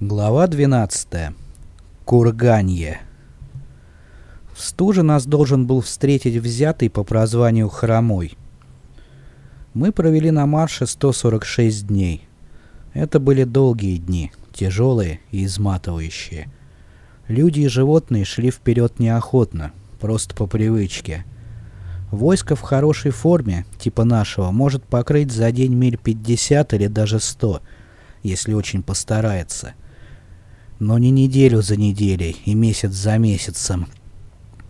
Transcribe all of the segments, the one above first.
Глава 12. Курганье. В стуже нас должен был встретить взятый по прозванию Хромой. Мы провели на марше 146 дней. Это были долгие дни, тяжелые и изматывающие. Люди и животные шли вперед неохотно, просто по привычке. Войско в хорошей форме, типа нашего, может покрыть за день миль 50 или даже 100, если очень постарается. Но не неделю за неделей и месяц за месяцем.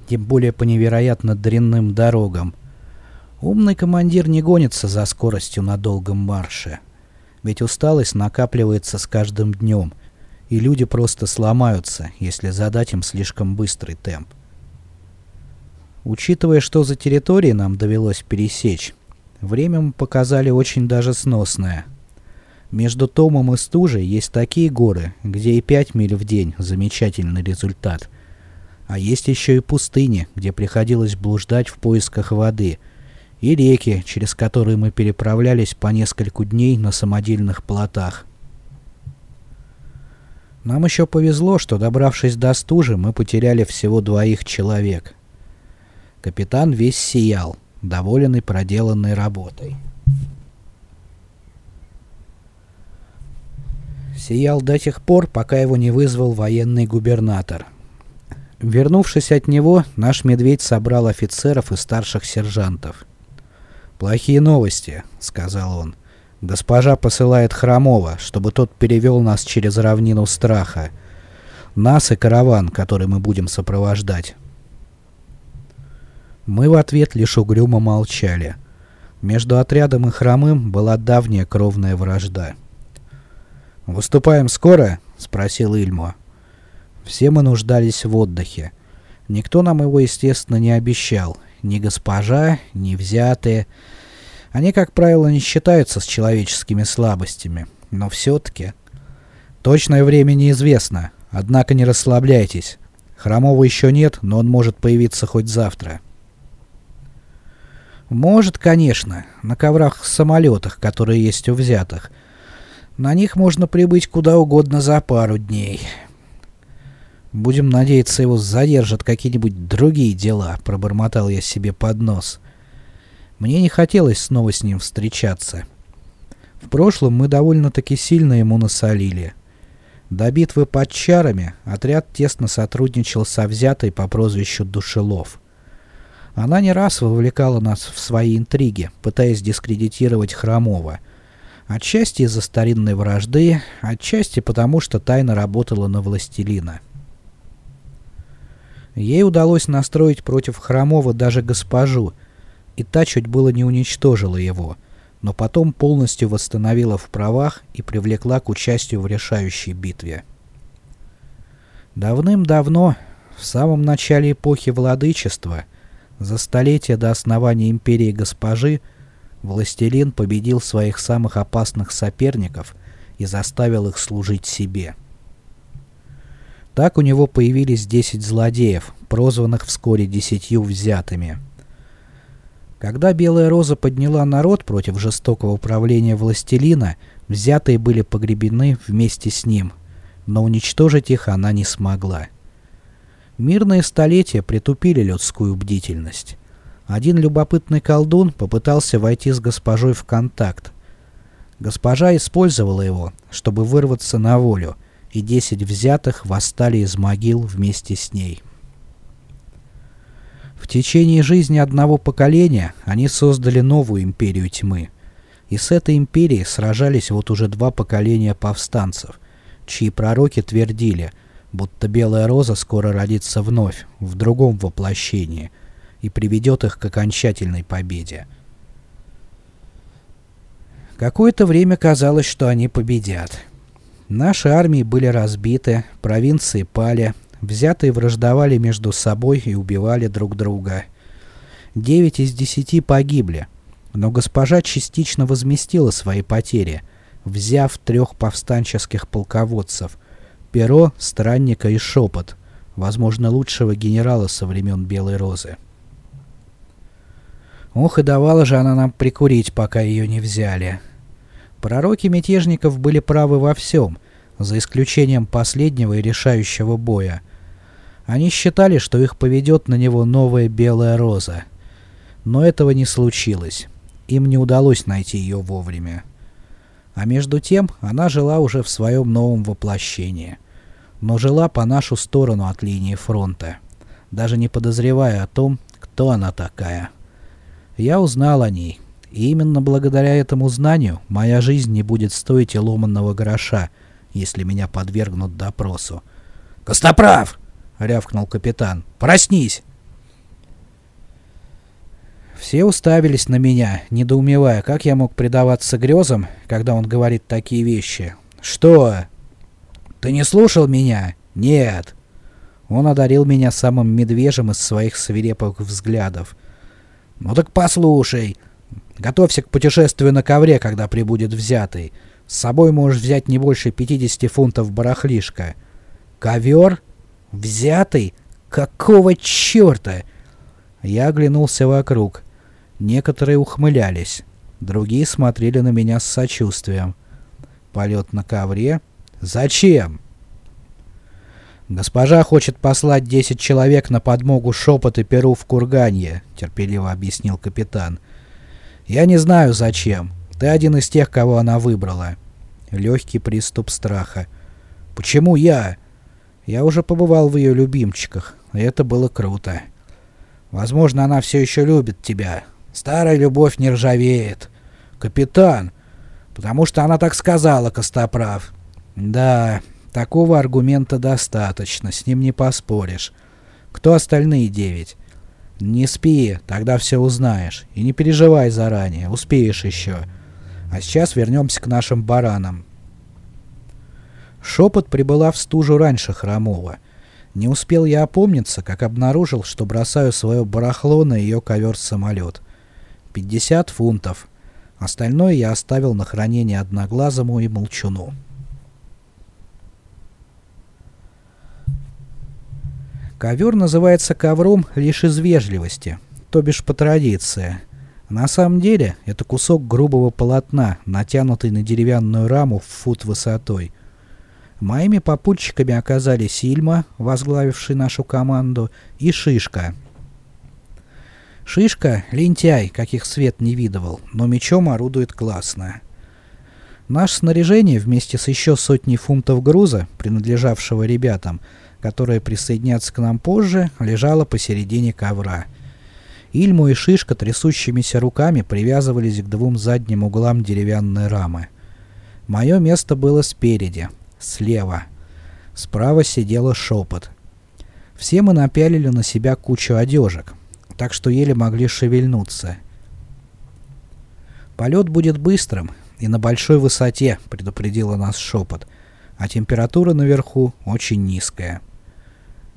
Тем более по невероятно дрянным дорогам. Умный командир не гонится за скоростью на долгом марше. Ведь усталость накапливается с каждым днем, и люди просто сломаются, если задать им слишком быстрый темп. Учитывая, что за территории нам довелось пересечь, время мы показали очень даже сносное. Между Томом и Стужей есть такие горы, где и 5 миль в день – замечательный результат. А есть еще и пустыни, где приходилось блуждать в поисках воды, и реки, через которые мы переправлялись по нескольку дней на самодельных плотах. Нам еще повезло, что добравшись до Стужи, мы потеряли всего двоих человек – Капитан весь сиял, доволенный проделанной работой. Сиял до тех пор, пока его не вызвал военный губернатор. Вернувшись от него, наш медведь собрал офицеров и старших сержантов. «Плохие новости», — сказал он. «Госпожа посылает Хромова, чтобы тот перевел нас через равнину страха. Нас и караван, который мы будем сопровождать». Мы в ответ лишь угрюмо молчали. Между отрядом и хромым была давняя кровная вражда. «Выступаем скоро?» — спросил Ильмо. Все мы нуждались в отдыхе. Никто нам его, естественно, не обещал. Ни госпожа, ни взятые. Они, как правило, не считаются с человеческими слабостями. Но все-таки... Точное время неизвестно, однако не расслабляйтесь. Хромова еще нет, но он может появиться хоть завтра. Может, конечно, на коврах-самолетах, которые есть у взятых. На них можно прибыть куда угодно за пару дней. Будем надеяться, его задержат какие-нибудь другие дела, пробормотал я себе под нос. Мне не хотелось снова с ним встречаться. В прошлом мы довольно-таки сильно ему насолили. До битвы под чарами отряд тесно сотрудничал со взятой по прозвищу Душелов. Она не раз вовлекала нас в свои интриги, пытаясь дискредитировать Хромова. Отчасти из-за старинной вражды, отчасти потому, что тайно работала на властелина. Ей удалось настроить против Хромова даже госпожу, и та чуть было не уничтожила его, но потом полностью восстановила в правах и привлекла к участию в решающей битве. Давным-давно, в самом начале эпохи владычества, за столетия до основания империи госпожи властелин победил своих самых опасных соперников и заставил их служить себе. Так у него появились 10 злодеев, прозванных вскоре десятью взятыми. Когда Белая Роза подняла народ против жестокого управления властелина, взятые были погребены вместе с ним, но уничтожить их она не смогла. Мирные столетия притупили людскую бдительность. Один любопытный колдун попытался войти с госпожой в контакт. Госпожа использовала его, чтобы вырваться на волю, и десять взятых восстали из могил вместе с ней. В течение жизни одного поколения они создали новую империю тьмы. И с этой империей сражались вот уже два поколения повстанцев, чьи пророки твердили – будто белая роза скоро родится вновь, в другом воплощении, и приведет их к окончательной победе. Какое-то время казалось, что они победят. Наши армии были разбиты, провинции пали, взятые враждовали между собой и убивали друг друга. Девять из десяти погибли, но госпожа частично возместила свои потери, взяв трех повстанческих полководцев – перо, странника и шепот, возможно, лучшего генерала со времен Белой Розы. Ох, и давала же она нам прикурить, пока ее не взяли. Пророки мятежников были правы во всем, за исключением последнего и решающего боя. Они считали, что их поведет на него новая белая роза. Но этого не случилось. Им не удалось найти ее вовремя. А между тем она жила уже в своем новом воплощении. Но жила по нашу сторону от линии фронта, даже не подозревая о том, кто она такая. Я узнал о ней, и именно благодаря этому знанию моя жизнь не будет стоить и ломанного гроша, если меня подвергнут допросу. «Костоправ!» — рявкнул капитан. «Проснись!» Все уставились на меня, недоумевая, как я мог предаваться грезам, когда он говорит такие вещи. «Что? Ты не слушал меня? Нет!» Он одарил меня самым медвежьим из своих свирепых взглядов. «Ну так послушай. Готовься к путешествию на ковре, когда прибудет взятый. С собой можешь взять не больше 50 фунтов барахлишка. Ковер? Взятый? Какого черта?» Я оглянулся вокруг. Некоторые ухмылялись, другие смотрели на меня с сочувствием. Полет на ковре? Зачем? «Госпожа хочет послать 10 человек на подмогу шепот и перу в Курганье», — терпеливо объяснил капитан. «Я не знаю, зачем. Ты один из тех, кого она выбрала». Легкий приступ страха. «Почему я?» «Я уже побывал в ее любимчиках, и это было круто. Возможно, она все еще любит тебя, Старая любовь не ржавеет. Капитан. Потому что она так сказала, Костоправ. Да, такого аргумента достаточно, с ним не поспоришь. Кто остальные девять? Не спи, тогда все узнаешь. И не переживай заранее, успеешь еще. А сейчас вернемся к нашим баранам. Шепот прибыла в стужу раньше Хромова. Не успел я опомниться, как обнаружил, что бросаю свое барахло на ее ковер-самолет. 50 фунтов. Остальное я оставил на хранение Одноглазому и Молчуну. Ковер называется ковром лишь из вежливости, то бишь по традиции. На самом деле это кусок грубого полотна, натянутый на деревянную раму в фут высотой. Моими попутчиками оказались Ильма, возглавивший нашу команду, и Шишка, Шишка — лентяй, каких свет не видывал, но мечом орудует классно. Наше снаряжение вместе с еще сотней фунтов груза, принадлежавшего ребятам, которые присоединятся к нам позже, лежало посередине ковра. Ильму и Шишка трясущимися руками привязывались к двум задним углам деревянной рамы. Мое место было спереди, слева. Справа сидела шепот. Все мы напялили на себя кучу одежек, так что еле могли шевельнуться. «Полет будет быстрым и на большой высоте», — предупредила нас шепот, «а температура наверху очень низкая».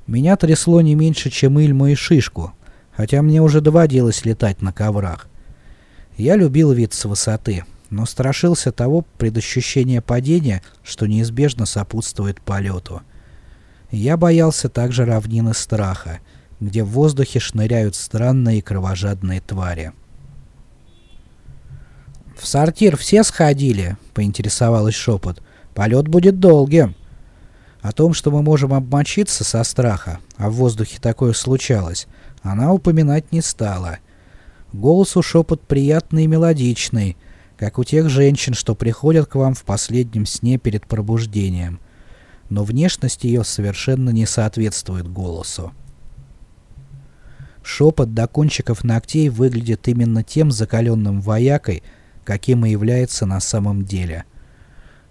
Меня трясло не меньше, чем Ильму и Шишку, хотя мне уже доводилось летать на коврах. Я любил вид с высоты, но страшился того предощущения падения, что неизбежно сопутствует полету. Я боялся также равнины страха — где в воздухе шныряют странные кровожадные твари. «В сортир все сходили?» — поинтересовалась шепот. «Полет будет долгим». О том, что мы можем обмочиться со страха, а в воздухе такое случалось, она упоминать не стала. Голос у шепот приятный и мелодичный, как у тех женщин, что приходят к вам в последнем сне перед пробуждением. Но внешность ее совершенно не соответствует голосу. Шепот до кончиков ногтей выглядит именно тем закаленным воякой, каким и является на самом деле.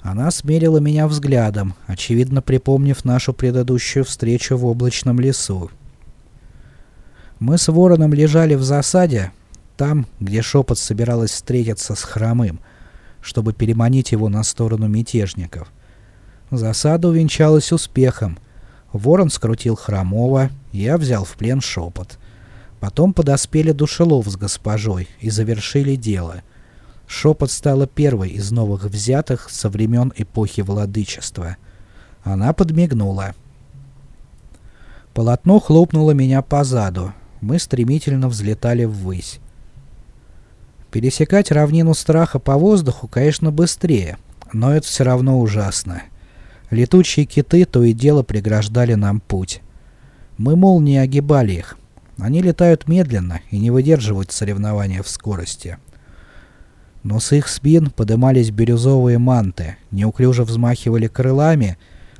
Она смерила меня взглядом, очевидно припомнив нашу предыдущую встречу в облачном лесу. Мы с вороном лежали в засаде, там, где шепот собиралась встретиться с хромым, чтобы переманить его на сторону мятежников. Засада увенчалась успехом. Ворон скрутил хромого, я взял в плен шепот. Потом подоспели душелов с госпожой и завершили дело. Шепот стала первой из новых взятых со времен эпохи владычества. Она подмигнула. Полотно хлопнуло меня по заду. Мы стремительно взлетали ввысь. Пересекать равнину страха по воздуху, конечно, быстрее, но это все равно ужасно. Летучие киты то и дело преграждали нам путь. Мы, мол, не огибали их. Они летают медленно и не выдерживают соревнования в скорости. Но с их спин подымались бирюзовые манты, неуклюже взмахивали крылами,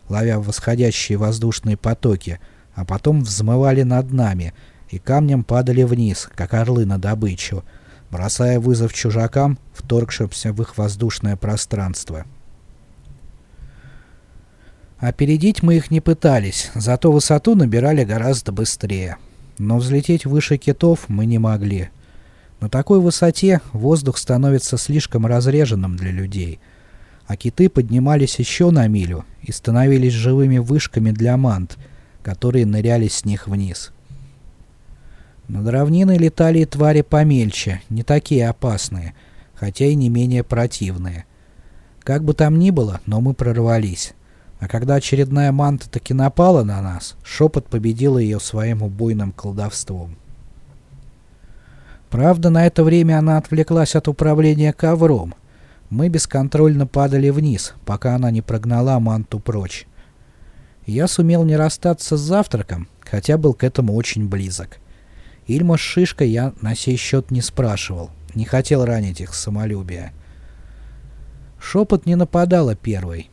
ловя восходящие воздушные потоки, а потом взмывали над нами и камнем падали вниз, как орлы на добычу, бросая вызов чужакам, вторгшимся в их воздушное пространство. Опередить мы их не пытались, зато высоту набирали гораздо быстрее. Но взлететь выше китов мы не могли. На такой высоте воздух становится слишком разреженным для людей, а киты поднимались еще на милю и становились живыми вышками для мант, которые ныряли с них вниз. Над равниной летали и твари помельче, не такие опасные, хотя и не менее противные. Как бы там ни было, но мы прорвались. А когда очередная манта таки напала на нас, шепот победила ее своим убойным колдовством. Правда, на это время она отвлеклась от управления ковром. Мы бесконтрольно падали вниз, пока она не прогнала манту прочь. Я сумел не расстаться с завтраком, хотя был к этому очень близок. Ильма с Шишкой я на сей счет не спрашивал, не хотел ранить их самолюбие. Шепот не нападала первой,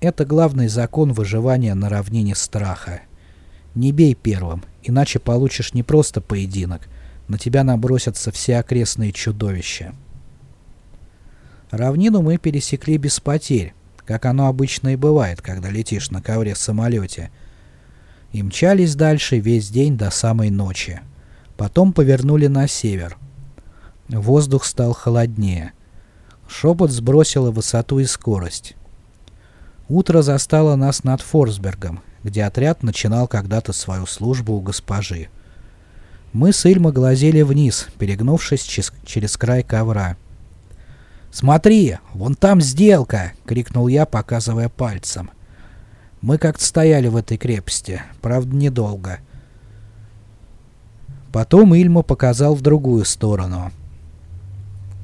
это главный закон выживания на равнине страха. Не бей первым, иначе получишь не просто поединок, на тебя набросятся все окрестные чудовища. Равнину мы пересекли без потерь, как оно обычно и бывает, когда летишь на ковре в самолете. И мчались дальше весь день до самой ночи. Потом повернули на север. Воздух стал холоднее. Шепот сбросила высоту и скорость. Утро застало нас над Форсбергом, где отряд начинал когда-то свою службу у госпожи. Мы с Ильма глазели вниз, перегнувшись через, через край ковра. «Смотри, вон там сделка!» — крикнул я, показывая пальцем. Мы как-то стояли в этой крепости, правда, недолго. Потом Ильма показал в другую сторону.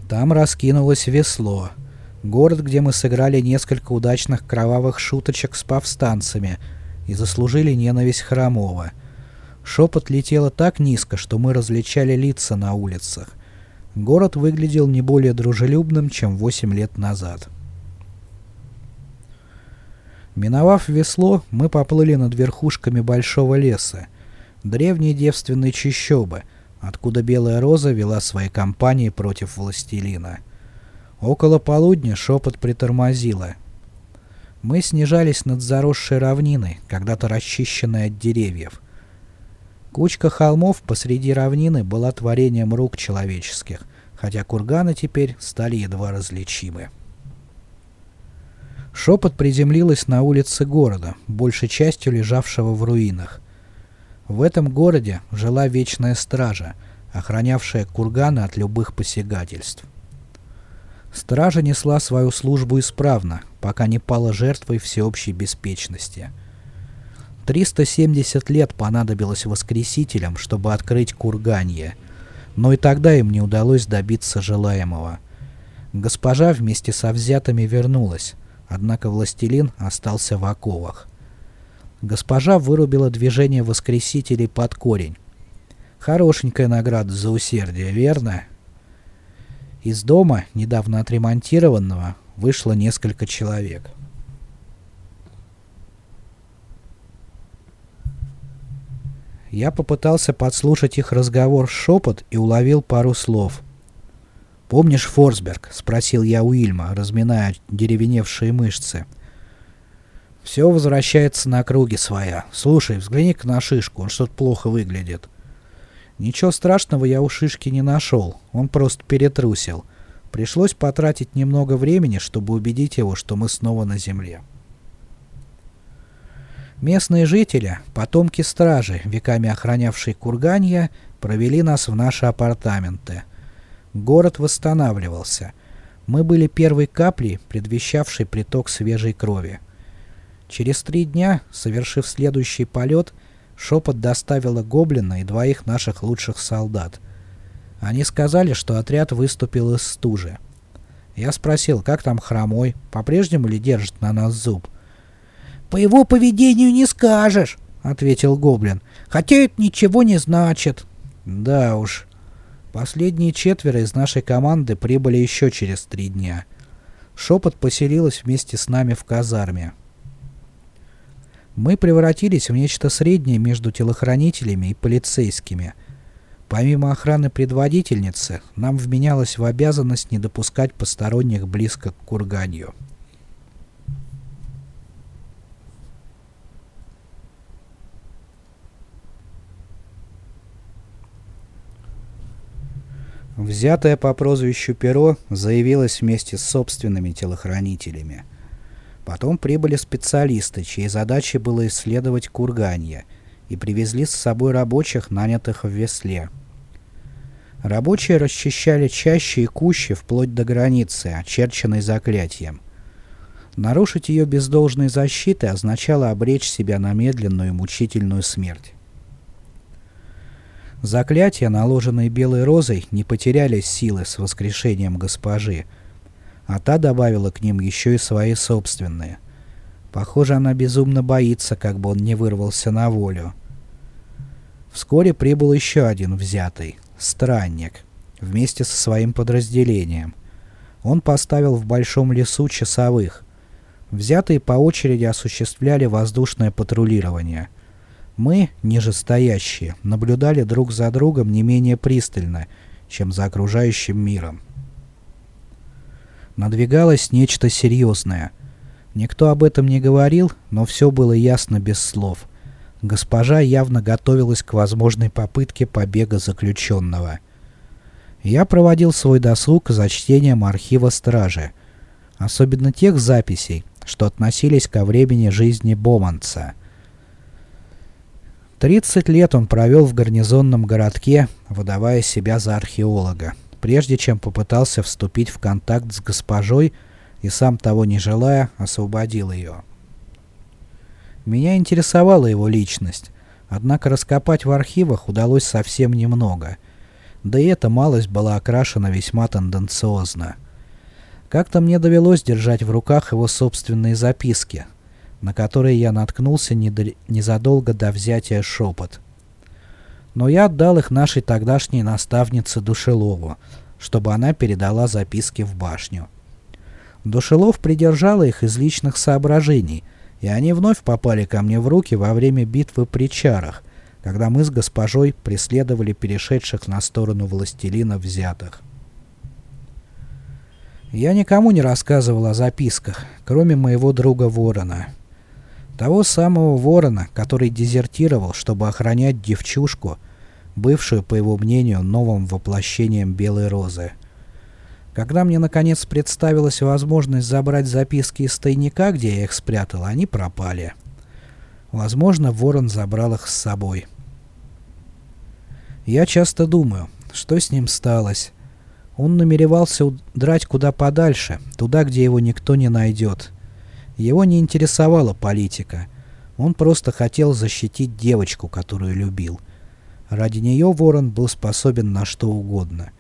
Там раскинулось весло — Город, где мы сыграли несколько удачных кровавых шуточек с повстанцами и заслужили ненависть Хромова. Шепот летело так низко, что мы различали лица на улицах. Город выглядел не более дружелюбным, чем 8 лет назад. Миновав весло, мы поплыли над верхушками большого леса, древней девственной чащобы, откуда Белая Роза вела свои кампании против властелина. Около полудня шепот притормозила. Мы снижались над заросшей равниной, когда-то расчищенной от деревьев. Кучка холмов посреди равнины была творением рук человеческих, хотя курганы теперь стали едва различимы. Шепот приземлилась на улице города, большей частью лежавшего в руинах. В этом городе жила вечная стража, охранявшая курганы от любых посягательств. Стража несла свою службу исправно, пока не пала жертвой всеобщей беспечности. 370 лет понадобилось воскресителям, чтобы открыть курганье, но и тогда им не удалось добиться желаемого. Госпожа вместе со взятыми вернулась, однако властелин остался в оковах. Госпожа вырубила движение воскресителей под корень. Хорошенькая награда за усердие, верно? Из дома, недавно отремонтированного, вышло несколько человек. Я попытался подслушать их разговор шепот и уловил пару слов. «Помнишь Форсберг?» — спросил я Уильма, разминая деревеневшие мышцы. «Все возвращается на круги своя. Слушай, взгляни-ка на шишку, он что-то плохо выглядит». Ничего страшного я у Шишки не нашел, он просто перетрусил. Пришлось потратить немного времени, чтобы убедить его, что мы снова на земле. Местные жители, потомки стражи, веками охранявшие Курганья, провели нас в наши апартаменты. Город восстанавливался. Мы были первой каплей, предвещавшей приток свежей крови. Через три дня, совершив следующий полет, Шепот доставила гоблина и двоих наших лучших солдат. Они сказали, что отряд выступил из стужи. Я спросил, как там хромой, по-прежнему ли держит на нас зуб. «По его поведению не скажешь», — ответил Гоблин. «Хотя это ничего не значит». «Да уж. Последние четверо из нашей команды прибыли еще через три дня. Шепот поселилась вместе с нами в казарме. Мы превратились в нечто среднее между телохранителями и полицейскими. Помимо охраны предводительницы, нам вменялось в обязанность не допускать посторонних близко к курганью. Взятая по прозвищу Перо заявилась вместе с собственными телохранителями. Потом прибыли специалисты, чьей задачей было исследовать курганье, и привезли с собой рабочих, нанятых в весле. Рабочие расчищали чаще и кущи вплоть до границы, очерченной заклятием. Нарушить ее без должной защиты означало обречь себя на медленную и мучительную смерть. Заклятия, наложенные белой розой, не потеряли силы с воскрешением госпожи, а та добавила к ним еще и свои собственные. Похоже, она безумно боится, как бы он не вырвался на волю. Вскоре прибыл еще один взятый, странник, вместе со своим подразделением. Он поставил в большом лесу часовых. Взятые по очереди осуществляли воздушное патрулирование – мы, нижестоящие, наблюдали друг за другом не менее пристально, чем за окружающим миром. Надвигалось нечто серьезное. Никто об этом не говорил, но все было ясно без слов. Госпожа явно готовилась к возможной попытке побега заключенного. Я проводил свой досуг за чтением архива стражи, особенно тех записей, что относились ко времени жизни Боманца — 30 лет он провел в гарнизонном городке, выдавая себя за археолога, прежде чем попытался вступить в контакт с госпожой и сам того не желая, освободил ее. Меня интересовала его личность, однако раскопать в архивах удалось совсем немного, да и эта малость была окрашена весьма тенденциозно. Как-то мне довелось держать в руках его собственные записки, на которые я наткнулся незадолго до взятия шепот. Но я отдал их нашей тогдашней наставнице Душелову, чтобы она передала записки в башню. Душелов придержала их из личных соображений, и они вновь попали ко мне в руки во время битвы при Чарах, когда мы с госпожой преследовали перешедших на сторону властелина взятых. Я никому не рассказывал о записках, кроме моего друга Ворона. Того самого ворона, который дезертировал, чтобы охранять девчушку, бывшую, по его мнению, новым воплощением Белой Розы. Когда мне наконец представилась возможность забрать записки из тайника, где я их спрятал, они пропали. Возможно, ворон забрал их с собой. Я часто думаю, что с ним сталось. Он намеревался удрать куда подальше, туда, где его никто не найдет. Его не интересовала политика. Он просто хотел защитить девочку, которую любил. Ради нее Ворон был способен на что угодно.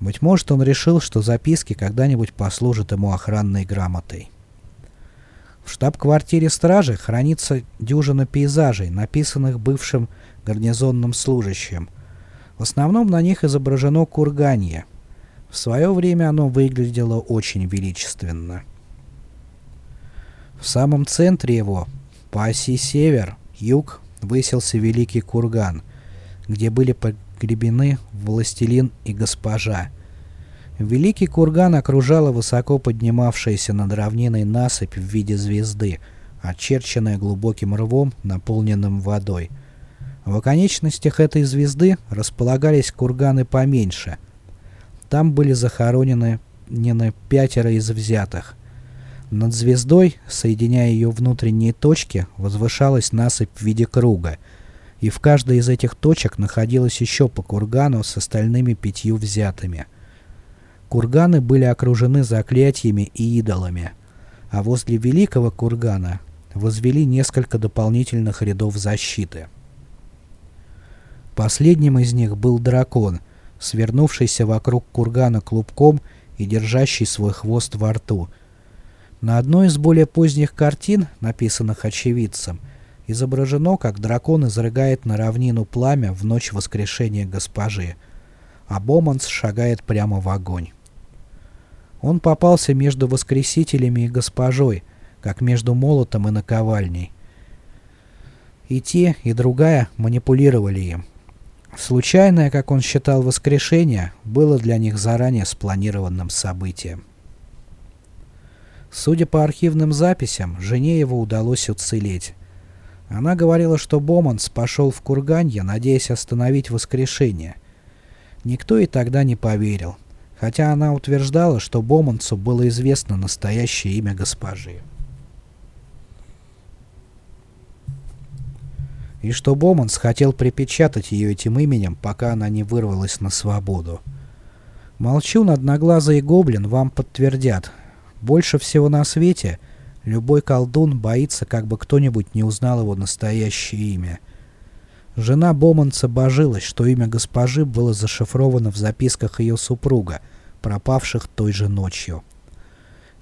Быть может, он решил, что записки когда-нибудь послужат ему охранной грамотой. В штаб-квартире стражи хранится дюжина пейзажей, написанных бывшим гарнизонным служащим. В основном на них изображено курганье. В свое время оно выглядело очень величественно. В самом центре его, по оси север-юг, высился великий курган, где были погребены властелин и госпожа. Великий курган окружала высоко поднимавшаяся над равниной насыпь в виде звезды, очерченная глубоким рвом, наполненным водой. В оконечностях этой звезды располагались курганы поменьше. Там были захоронены пятеро из взятых. Над звездой, соединяя ее внутренние точки, возвышалась насыпь в виде круга, и в каждой из этих точек находилось еще по кургану с остальными пятью взятыми. Курганы были окружены заклятиями и идолами, а возле великого кургана возвели несколько дополнительных рядов защиты. Последним из них был дракон, свернувшийся вокруг кургана клубком и держащий свой хвост во рту — На одной из более поздних картин, написанных очевидцем, изображено, как дракон изрыгает на равнину пламя в ночь воскрешения госпожи, а Боманс шагает прямо в огонь. Он попался между воскресителями и госпожой, как между молотом и наковальней. И те, и другая манипулировали им. Случайное, как он считал, воскрешение было для них заранее спланированным событием. Судя по архивным записям, жене его удалось уцелеть. Она говорила, что Боманс пошел в Курганье, надеясь остановить воскрешение. Никто и тогда не поверил, хотя она утверждала, что Бомансу было известно настоящее имя госпожи. И что Боманс хотел припечатать ее этим именем, пока она не вырвалась на свободу. Молчун, одноглазый гоблин вам подтвердят. Больше всего на свете Любой колдун боится, как бы кто-нибудь не узнал его настоящее имя. Жена Боманца божилась, что имя госпожи было зашифровано в записках ее супруга, пропавших той же ночью.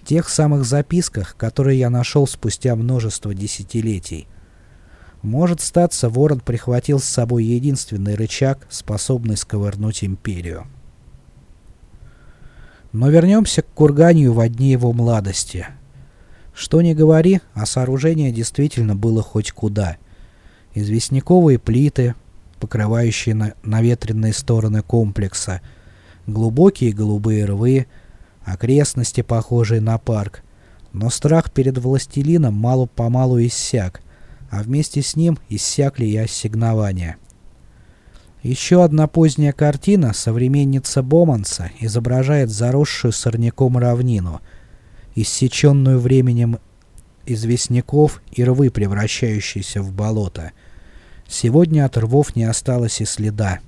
Тех самых записках, которые я нашел спустя множество десятилетий. Может статься, Ворон прихватил с собой единственный рычаг, способный сковырнуть империю. Но вернемся к Курганию в одни его младости — что ни говори, а сооружение действительно было хоть куда. Известняковые плиты, покрывающие на наветренные стороны комплекса, глубокие голубые рвы, окрестности, похожие на парк. Но страх перед властелином мало-помалу иссяк, а вместе с ним иссякли и ассигнования. Еще одна поздняя картина, современница Боманса, изображает заросшую сорняком равнину — иссеченную временем известняков и рвы, превращающиеся в болото. Сегодня от рвов не осталось и следа.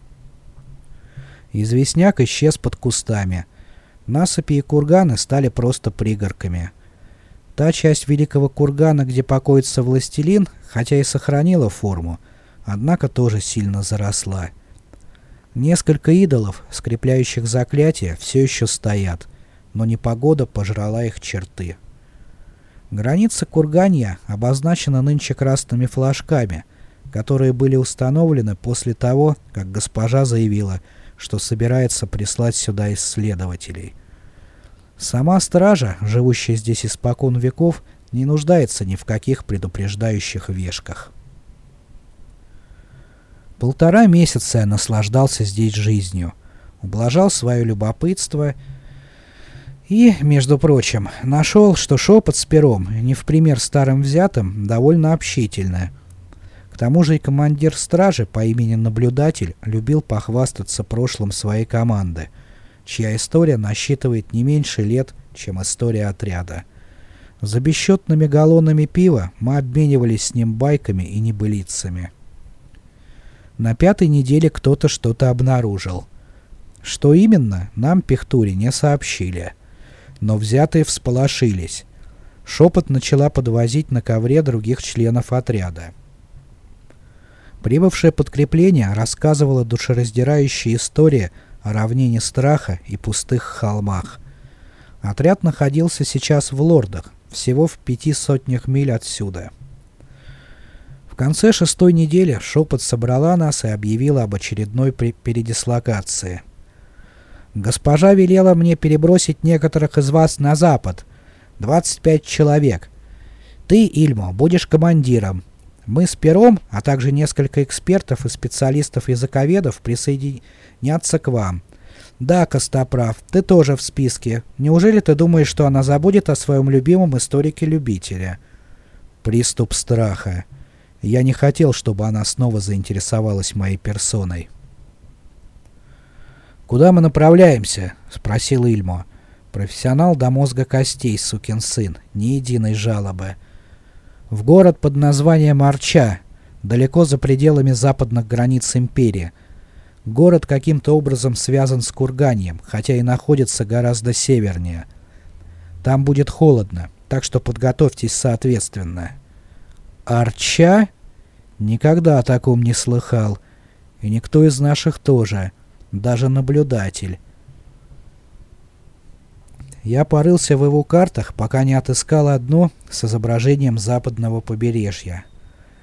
Известняк исчез под кустами. Насыпи и курганы стали просто пригорками. Та часть великого кургана, где покоится властелин, хотя и сохранила форму, однако тоже сильно заросла. Несколько идолов, скрепляющих заклятие, все еще стоят — но непогода пожрала их черты. Граница Курганья обозначена нынче красными флажками, которые были установлены после того, как госпожа заявила, что собирается прислать сюда исследователей. Сама стража, живущая здесь испокон веков, не нуждается ни в каких предупреждающих вешках. Полтора месяца я наслаждался здесь жизнью, ублажал свое любопытство и, между прочим, нашел, что шепот с пером, не в пример старым взятым, довольно общительное. К тому же и командир стражи по имени Наблюдатель любил похвастаться прошлым своей команды, чья история насчитывает не меньше лет, чем история отряда. За бесчетными галлонами пива мы обменивались с ним байками и небылицами. На пятой неделе кто-то что-то обнаружил. Что именно, нам Пехтуре не сообщили но взятые всполошились. Шепот начала подвозить на ковре других членов отряда. Прибывшее подкрепление рассказывало душераздирающие истории о равнине страха и пустых холмах. Отряд находился сейчас в Лордах, всего в пяти сотнях миль отсюда. Конце шестой недели Шепот собрала нас и объявила об очередной передислокации. Госпожа велела мне перебросить некоторых из вас на запад. 25 человек. Ты, Ильмо, будешь командиром. Мы с Пером, а также несколько экспертов и специалистов-языковедов присоединятся к вам. Да, Костоправ, ты тоже в списке. Неужели ты думаешь, что она забудет о своем любимом историке-любителя? Приступ страха. Я не хотел, чтобы она снова заинтересовалась моей персоной. «Куда мы направляемся?» — спросил Ильмо. Профессионал до мозга костей, сукин сын, ни единой жалобы. В город под названием Арча, далеко за пределами западных границ империи. Город каким-то образом связан с Курганьем, хотя и находится гораздо севернее. Там будет холодно, так что подготовьтесь соответственно. Арча? Никогда о таком не слыхал. И никто из наших тоже даже наблюдатель. Я порылся в его картах, пока не отыскал одно с изображением западного побережья.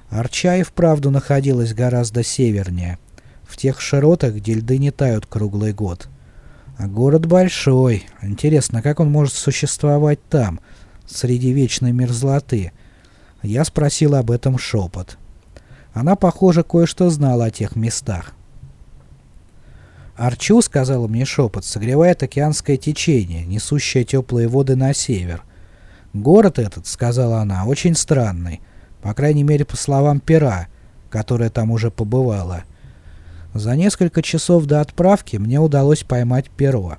Арча и вправду находилась гораздо севернее, в тех широтах, где льды не тают круглый год. А город большой. Интересно, как он может существовать там, среди вечной мерзлоты? Я спросил об этом шепот. Она, похоже, кое-что знала о тех местах. Арчу, сказала мне шепот, согревает океанское течение, несущее теплые воды на север. Город этот, сказала она, очень странный, по крайней мере по словам Пера, которая там уже побывала. За несколько часов до отправки мне удалось поймать перо.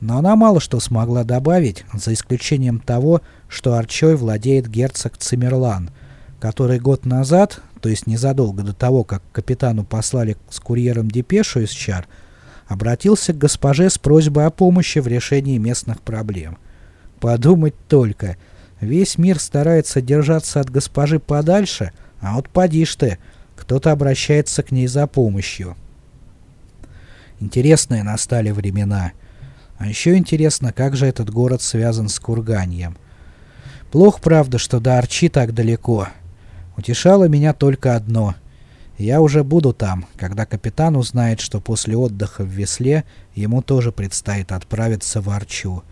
Но она мало что смогла добавить, за исключением того, что Арчой владеет герцог Цимерлан, который год назад, то есть незадолго до того, как капитану послали с курьером депешу из Чар, обратился к госпоже с просьбой о помощи в решении местных проблем. Подумать только, весь мир старается держаться от госпожи подальше, а вот поди ж ты, кто-то обращается к ней за помощью. Интересные настали времена. А еще интересно, как же этот город связан с Курганьем. Плохо, правда, что до Арчи так далеко. Утешало меня только одно. Я уже буду там, когда капитан узнает, что после отдыха в Весле ему тоже предстоит отправиться в Арчу.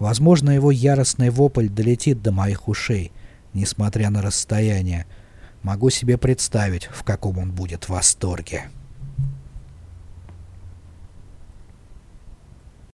Возможно, его яростный вопль долетит до моих ушей, несмотря на расстояние. Могу себе представить, в каком он будет восторге.